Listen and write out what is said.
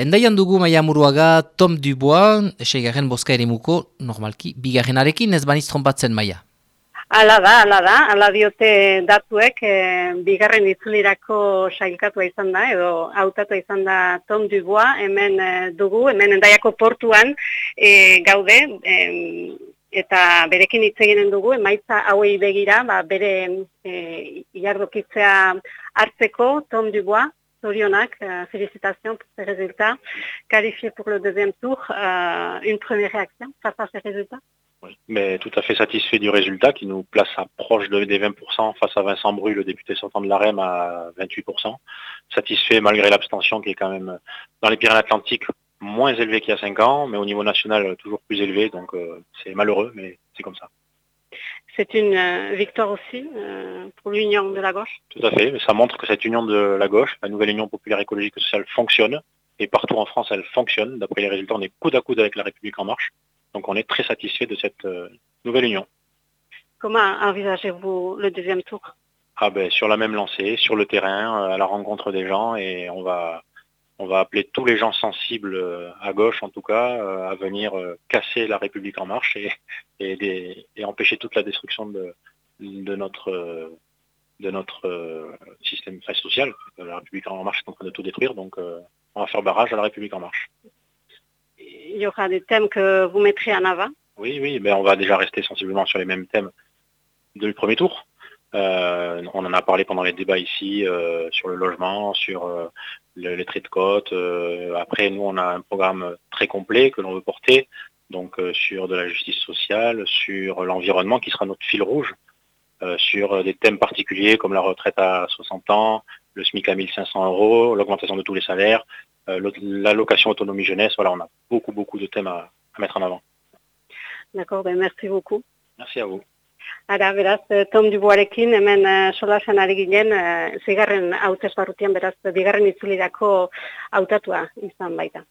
Endaian dugu maia muruaga Tom Dubois, eseigarren boska ere muko, normalki, bigarren arekin ez baniz trompatzen maia. Ala da, ala da, ala diote datuek, e, bigarren itzulirako sailkatua izan da, edo hautatu izan da Tom Dubois, hemen e, dugu, hemen endaiako portuan e, gaude, e, eta berekin hitz eginen dugu, emaitza hauei begira, ba, bere e, hartzeko Tom Dubois, Zorionak, uh, félicitations pour ces résultats. Qualifié pour le deuxième tour, uh, une première réaction face à ces résultats? Oui, mais tout à fait satisfait du résultat qui nous place à proche de, des 20% face à Vincent Bru, le député sortant de l'AREM à 28%. Satisfait malgré l'abstention qui est quand même dans les Pyrénées-Atlantiques moins élevé qu'il y a 5 ans, mais au niveau national toujours plus élevé, donc euh, c'est malheureux, mais c'est comme ça. C'est une euh, victoire aussi euh, pour l'union de la gauche Tout à fait, ça montre que cette union de la gauche, la nouvelle union populaire écologique et sociale fonctionne, et partout en France elle fonctionne. D'après les résultats, on est coude à coude avec la République en marche. Donc on est très satisfait de cette euh, nouvelle union. Comment envisagez-vous le deuxième tour? Ah ben, Sur la même lancée, sur le terrain, à la rencontre des gens, et on va, on va appeler tous les gens sensibles, à gauche en tout cas, à venir casser la République en marche et, et, des, et empêcher toute la destruction de, de notre, de notre système social. La République en marche est en train de tout détruire, donc on va faire barrage à la République en marche il y aura des thèmes que vous mettrez en avant? Oui, oui, ben on va déjà rester sensiblement sur les mêmes thèmes du premier tour. Euh, on en a parlé pendant les débats ici euh, sur le logement, sur euh, le, les traits de côte. après, nous, on a un programme très complet que l'on veut porter, donc sur de la justice sociale, sur l'environnement qui sera notre fil rouge, sur des thèmes particuliers comme la retraite à 60 ans, le SMIC à 1500 euros, l'augmentation de tous les salaires, l'allocation autonomie jeunesse. Voilà, on a beaucoup, beaucoup de thèmes à, à mettre en avant. D'accord, ben merci beaucoup. Merci à vous. Ara, beraz, Tom Duboarekin, hemen uh, solasen ari ginen, uh, zigarren hautez barrutian, beraz, bigarren itzulirako hautatua izan baita.